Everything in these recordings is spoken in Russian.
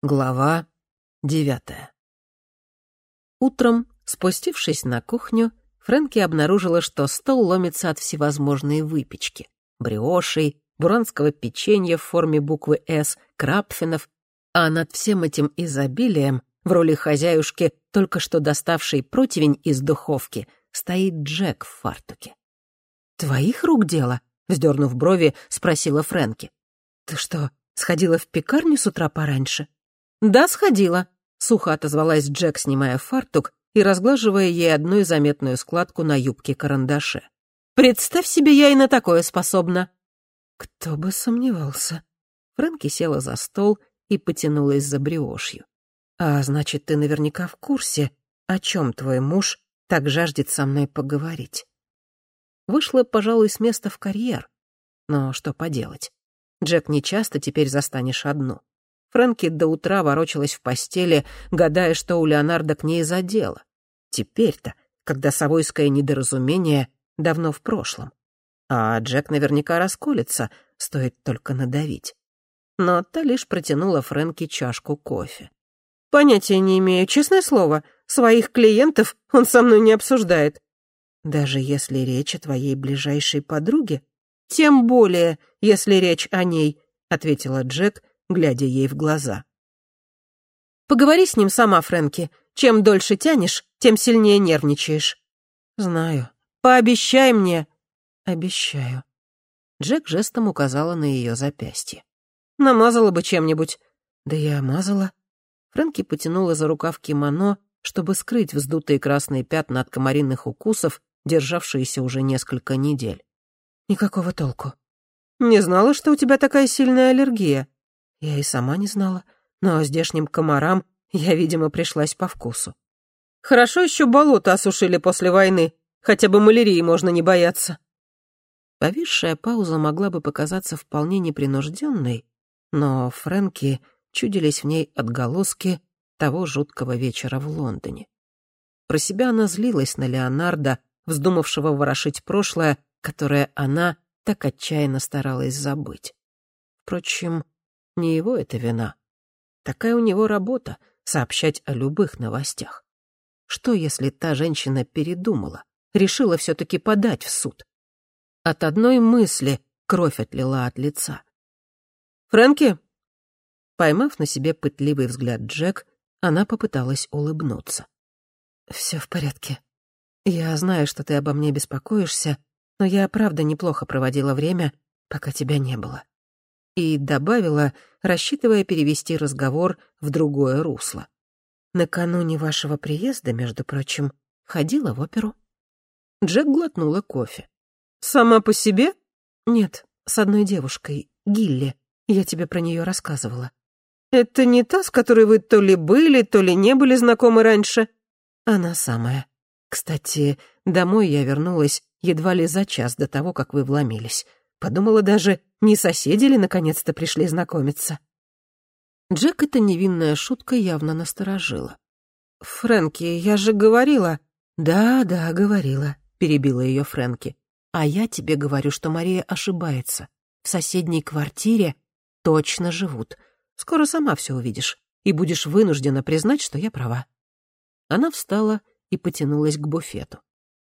Глава девятая. Утром, спустившись на кухню, Фрэнки обнаружила, что стол ломится от всевозможной выпечки. Бриошей, буранского печенья в форме буквы «С», крапфинов, а над всем этим изобилием, в роли хозяюшки, только что доставшей противень из духовки, стоит Джек в фартуке. «Твоих рук дело?» — вздернув брови, спросила Фрэнки. «Ты что, сходила в пекарню с утра пораньше?» «Да, сходила», — сухо отозвалась Джек, снимая фартук и разглаживая ей одну заметную складку на юбке-карандаше. «Представь себе, я и на такое способна». «Кто бы сомневался». Фрэнки села за стол и потянулась за бриошью. «А значит, ты наверняка в курсе, о чем твой муж так жаждет со мной поговорить». Вышла, пожалуй, с места в карьер. Но что поделать? Джек не часто теперь застанешь одну. Фрэнки до утра ворочалась в постели, гадая, что у Леонардо к ней задело. Теперь-то, когда совойское недоразумение давно в прошлом. А Джек наверняка расколется, стоит только надавить. Но та лишь протянула Фрэнки чашку кофе. «Понятия не имею, честное слово. Своих клиентов он со мной не обсуждает». «Даже если речь о твоей ближайшей подруге?» «Тем более, если речь о ней», — ответила Джек, глядя ей в глаза. «Поговори с ним сама, Фрэнки. Чем дольше тянешь, тем сильнее нервничаешь». «Знаю. Пообещай мне». «Обещаю». Джек жестом указала на ее запястье. «Намазала бы чем-нибудь». «Да я мазала». Фрэнки потянула за рукав кимоно, чтобы скрыть вздутые красные пятна от комаринных укусов, державшиеся уже несколько недель. «Никакого толку». «Не знала, что у тебя такая сильная аллергия». Я и сама не знала, но здешним комарам я, видимо, пришлась по вкусу. Хорошо еще болото осушили после войны, хотя бы малярии можно не бояться. Повисшая пауза могла бы показаться вполне непринужденной, но Фрэнки чудились в ней отголоски того жуткого вечера в Лондоне. Про себя она злилась на Леонардо, вздумавшего ворошить прошлое, которое она так отчаянно старалась забыть. Впрочем, не его это вина. Такая у него работа — сообщать о любых новостях. Что, если та женщина передумала, решила все-таки подать в суд? От одной мысли кровь отлила от лица. «Фрэнки?» Поймав на себе пытливый взгляд Джек, она попыталась улыбнуться. «Все в порядке. Я знаю, что ты обо мне беспокоишься, но я правда неплохо проводила время, пока тебя не было и добавила, рассчитывая перевести разговор в другое русло. «Накануне вашего приезда, между прочим, ходила в оперу». Джек глотнула кофе. «Сама по себе?» «Нет, с одной девушкой, Гилли. Я тебе про нее рассказывала». «Это не та, с которой вы то ли были, то ли не были знакомы раньше?» «Она самая. Кстати, домой я вернулась едва ли за час до того, как вы вломились. Подумала даже, не соседи ли наконец-то пришли знакомиться. Джек эта невинная шутка явно насторожила. «Фрэнки, я же говорила...» «Да, да, говорила», — перебила ее Фрэнки. «А я тебе говорю, что Мария ошибается. В соседней квартире точно живут. Скоро сама все увидишь и будешь вынуждена признать, что я права». Она встала и потянулась к буфету.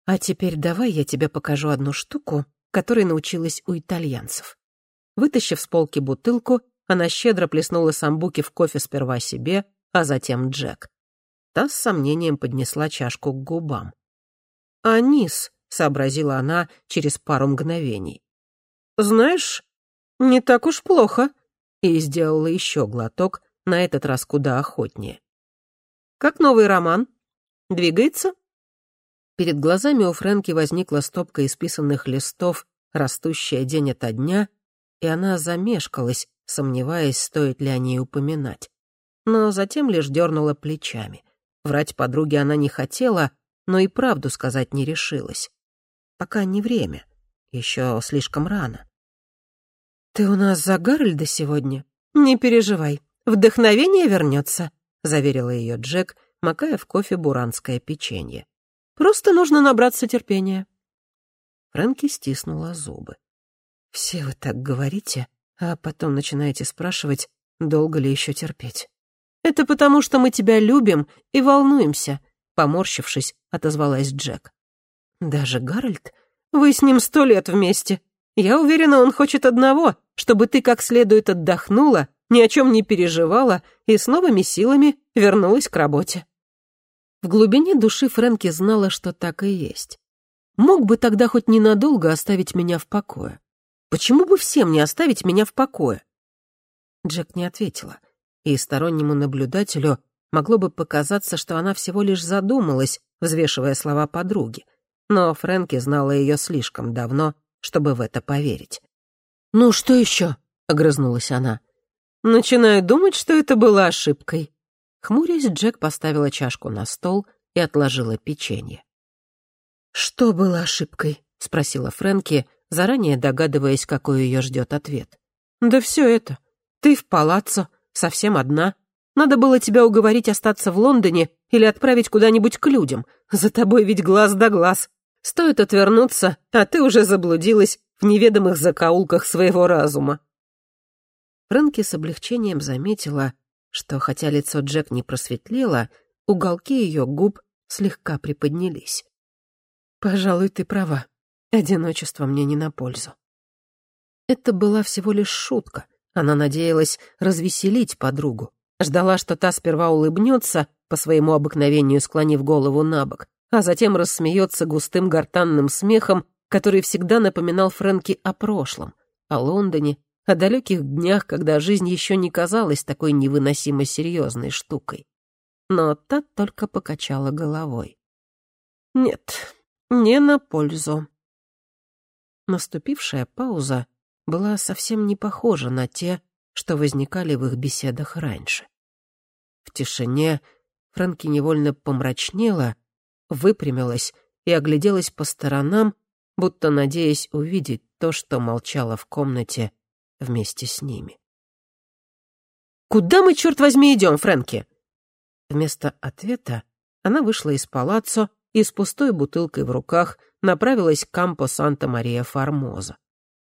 «А теперь давай я тебе покажу одну штуку, которой научилась у итальянцев. Вытащив с полки бутылку, она щедро плеснула самбуки в кофе сперва себе, а затем Джек. Та с сомнением поднесла чашку к губам. «Анис», — сообразила она через пару мгновений. «Знаешь, не так уж плохо», — и сделала еще глоток, на этот раз куда охотнее. «Как новый роман? Двигается?» Перед глазами у Фрэнки возникла стопка исписанных листов, растущая день ото дня, и она замешкалась, сомневаясь, стоит ли о ней упоминать. Но затем лишь дернула плечами. Врать подруге она не хотела, но и правду сказать не решилась. Пока не время. Еще слишком рано. «Ты у нас за Гарольда сегодня? Не переживай, вдохновение вернется», — заверила ее Джек, макая в кофе буранское печенье. Просто нужно набраться терпения». Фрэнки стиснула зубы. «Все вы так говорите, а потом начинаете спрашивать, долго ли еще терпеть. Это потому, что мы тебя любим и волнуемся», — поморщившись, отозвалась Джек. «Даже Гарольд? Вы с ним сто лет вместе. Я уверена, он хочет одного, чтобы ты как следует отдохнула, ни о чем не переживала и с новыми силами вернулась к работе». В глубине души Фрэнки знала, что так и есть. Мог бы тогда хоть ненадолго оставить меня в покое. Почему бы всем не оставить меня в покое? Джек не ответила, и стороннему наблюдателю могло бы показаться, что она всего лишь задумалась, взвешивая слова подруги. Но Фрэнки знала ее слишком давно, чтобы в это поверить. «Ну, что еще?» — огрызнулась она. «Начинаю думать, что это было ошибкой». Хмурясь, Джек поставила чашку на стол и отложила печенье. «Что было ошибкой?» — спросила Фрэнки, заранее догадываясь, какой ее ждет ответ. «Да все это. Ты в палаццо, совсем одна. Надо было тебя уговорить остаться в Лондоне или отправить куда-нибудь к людям. За тобой ведь глаз да глаз. Стоит отвернуться, а ты уже заблудилась в неведомых закоулках своего разума». Фрэнки с облегчением заметила, что хотя лицо Джек не просветлело, уголки ее губ слегка приподнялись. «Пожалуй, ты права. Одиночество мне не на пользу». Это была всего лишь шутка. Она надеялась развеселить подругу. Ждала, что та сперва улыбнется, по своему обыкновению склонив голову на бок, а затем рассмеется густым гортанным смехом, который всегда напоминал Фрэнки о прошлом, о Лондоне, о далеких днях, когда жизнь еще не казалась такой невыносимо серьезной штукой. Но та только покачала головой. «Нет, не на пользу». Наступившая пауза была совсем не похожа на те, что возникали в их беседах раньше. В тишине Фрэнки невольно помрачнела, выпрямилась и огляделась по сторонам, будто надеясь увидеть то, что молчало в комнате вместе с ними. «Куда мы, черт возьми, идем, Фрэнки?» Вместо ответа она вышла из палаццо и с пустой бутылкой в руках направилась к Кампо Санта-Мария-Формоза.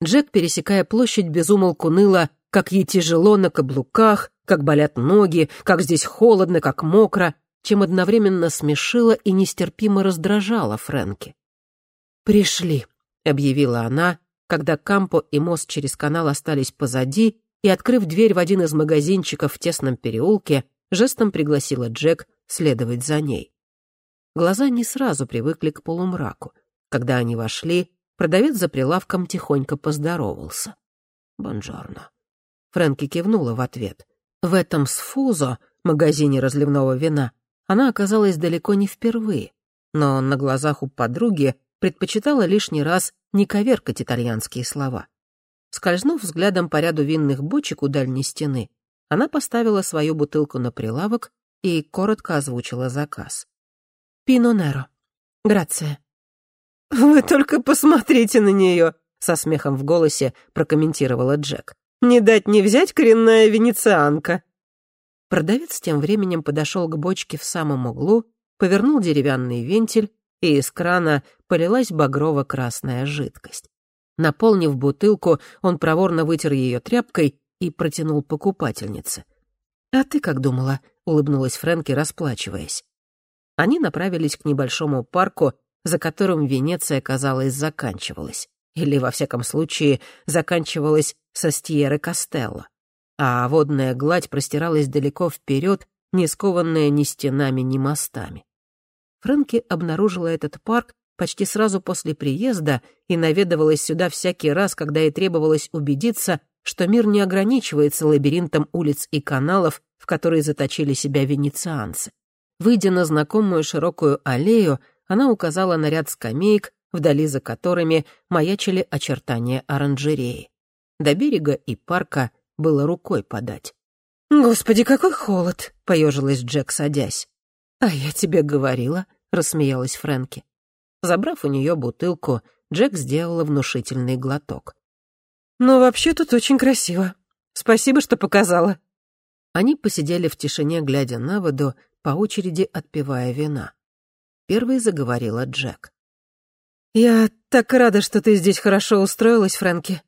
Джек, пересекая площадь, безумолку ныла, как ей тяжело на каблуках, как болят ноги, как здесь холодно, как мокро, чем одновременно смешила и нестерпимо раздражала Фрэнки. «Пришли», — объявила она, когда Кампо и мост через канал остались позади, и, открыв дверь в один из магазинчиков в тесном переулке, жестом пригласила Джек следовать за ней. Глаза не сразу привыкли к полумраку. Когда они вошли, продавец за прилавком тихонько поздоровался. «Бонжорно». Фрэнки кивнула в ответ. В этом сфузо, магазине разливного вина, она оказалась далеко не впервые, но на глазах у подруги предпочитала лишний раз не коверкать итальянские слова. Скользнув взглядом по ряду винных бочек у дальней стены, она поставила свою бутылку на прилавок и коротко озвучила заказ. «Пино Неро. Грация». «Вы только посмотрите на нее!» — со смехом в голосе прокомментировала Джек. «Не дать не взять коренная венецианка!» Продавец тем временем подошел к бочке в самом углу, повернул деревянный вентиль, и из крана полилась багрово-красная жидкость. Наполнив бутылку, он проворно вытер ее тряпкой и протянул покупательнице. «А ты как думала?» — улыбнулась Фрэнки, расплачиваясь. Они направились к небольшому парку, за которым Венеция, казалось, заканчивалась. Или, во всяком случае, заканчивалась со Стьеры Костелло. А водная гладь простиралась далеко вперед, не скованная ни стенами, ни мостами. Фрэнки обнаружила этот парк почти сразу после приезда и наведывалась сюда всякий раз, когда ей требовалось убедиться, что мир не ограничивается лабиринтом улиц и каналов, в которые заточили себя венецианцы. Выйдя на знакомую широкую аллею, она указала на ряд скамеек, вдали за которыми маячили очертания оранжереи. До берега и парка было рукой подать. «Господи, какой холод!» — поежилась Джек, садясь. «А я тебе говорила», — рассмеялась Фрэнки. Забрав у нее бутылку, Джек сделала внушительный глоток. «Ну, вообще тут очень красиво. Спасибо, что показала». Они посидели в тишине, глядя на воду, по очереди отпивая вина. Первой заговорила Джек. «Я так рада, что ты здесь хорошо устроилась, Фрэнки.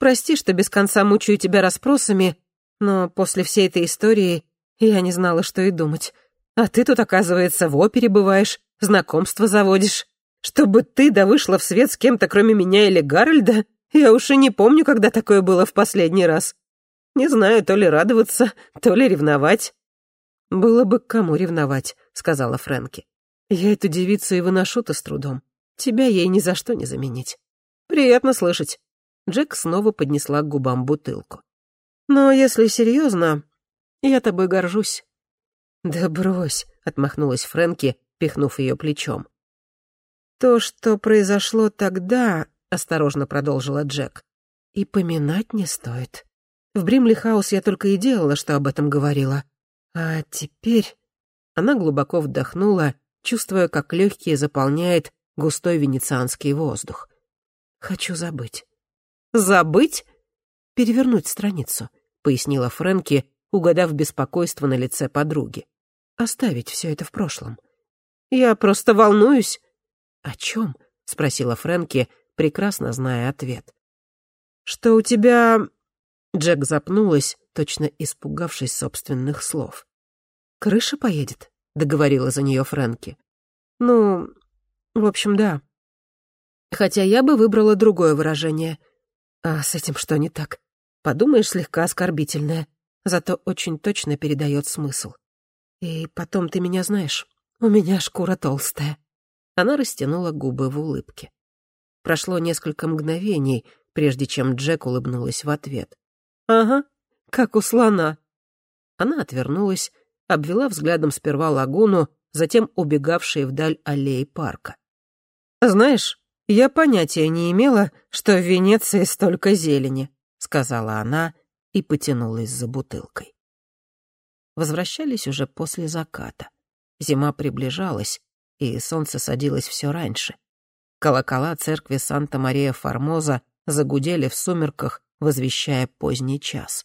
Прости, что без конца мучаю тебя расспросами, но после всей этой истории Я не знала, что и думать. А ты тут, оказывается, в опере бываешь, знакомство заводишь. Чтобы ты да вышла в свет с кем-то, кроме меня или Гарольда, я уж и не помню, когда такое было в последний раз. Не знаю, то ли радоваться, то ли ревновать». «Было бы к кому ревновать», — сказала Фрэнки. «Я эту девицу и выношу-то с трудом. Тебя ей ни за что не заменить». «Приятно слышать». Джек снова поднесла к губам бутылку. «Но если серьезно, я тобой горжусь». «Да брось», — отмахнулась Фрэнки, пихнув ее плечом. «То, что произошло тогда», — осторожно продолжила Джек, — «и поминать не стоит. В Бримли Хаус я только и делала, что об этом говорила. А теперь...» Она глубоко вдохнула, чувствуя, как легкие заполняет густой венецианский воздух. «Хочу забыть». «Забыть?» «Перевернуть страницу», — пояснила Фрэнки, угадав беспокойство на лице подруги. «Оставить все это в прошлом». «Я просто волнуюсь». «О чем?» — спросила Фрэнки, прекрасно зная ответ. «Что у тебя...» Джек запнулась, точно испугавшись собственных слов. «Крыша поедет?» — договорила за нее Фрэнки. «Ну, в общем, да. Хотя я бы выбрала другое выражение. А с этим что не так? Подумаешь, слегка оскорбительное, зато очень точно передает смысл. И потом ты меня знаешь, у меня шкура толстая». Она растянула губы в улыбке. Прошло несколько мгновений, прежде чем Джек улыбнулась в ответ. «Ага, как у слона». Она отвернулась, обвела взглядом сперва лагуну, затем убегавшие вдаль аллеи парка. «Знаешь, я понятия не имела, что в Венеции столько зелени», — сказала она и потянулась за бутылкой. Возвращались уже после заката. Зима приближалась, и солнце садилось все раньше. Колокола церкви Санта-Мария-Формоза загудели в сумерках, возвещая поздний час.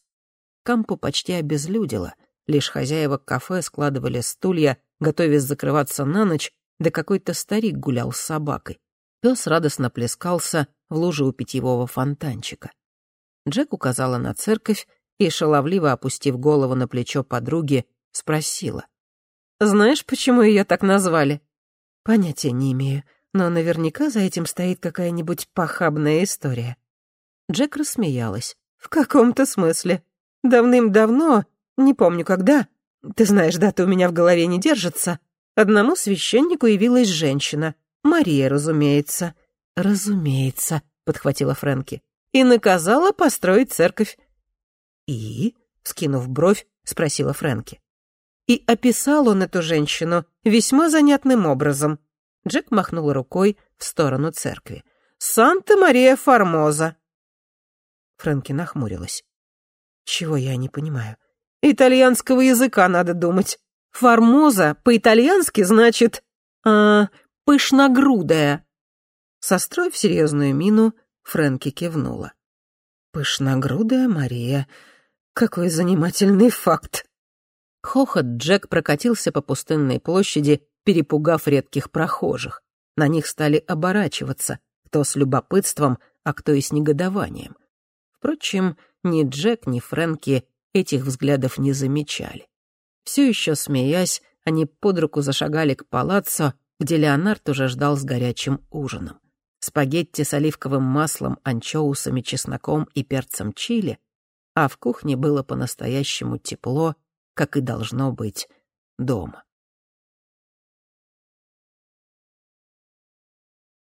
Кампу почти обезлюдило, лишь хозяева кафе складывали стулья, готовясь закрываться на ночь, да какой-то старик гулял с собакой. Пес радостно плескался в луже у питьевого фонтанчика. Джек указала на церковь и, шаловливо опустив голову на плечо подруги, спросила. «Знаешь, почему ее так назвали?» «Понятия не имею, но наверняка за этим стоит какая-нибудь похабная история». Джек рассмеялась. «В каком-то смысле. Давным-давно, не помню когда, ты знаешь, дата у меня в голове не держится, одному священнику явилась женщина. Мария, разумеется». «Разумеется», — подхватила Фрэнки. «И наказала построить церковь». «И?» — скинув бровь, спросила Фрэнки. И описал он эту женщину весьма занятным образом. Джек махнул рукой в сторону церкви. «Санта-Мария Формоза». Фрэнки нахмурилась. «Чего я не понимаю?» «Итальянского языка надо думать. Формоза по-итальянски значит... А, пышногрудая». Состроив серьезную мину, Фрэнки кивнула. «Пышногрудая Мария. Какой занимательный факт!» Хохот Джек прокатился по пустынной площади, перепугав редких прохожих. На них стали оборачиваться, кто с любопытством, а кто и с негодованием. Впрочем, ни Джек, ни Фрэнки этих взглядов не замечали. Все еще смеясь, они под руку зашагали к палаццо, где Леонард уже ждал с горячим ужином. Спагетти с оливковым маслом, анчоусами, чесноком и перцем чили, а в кухне было по-настоящему тепло, как и должно быть дома.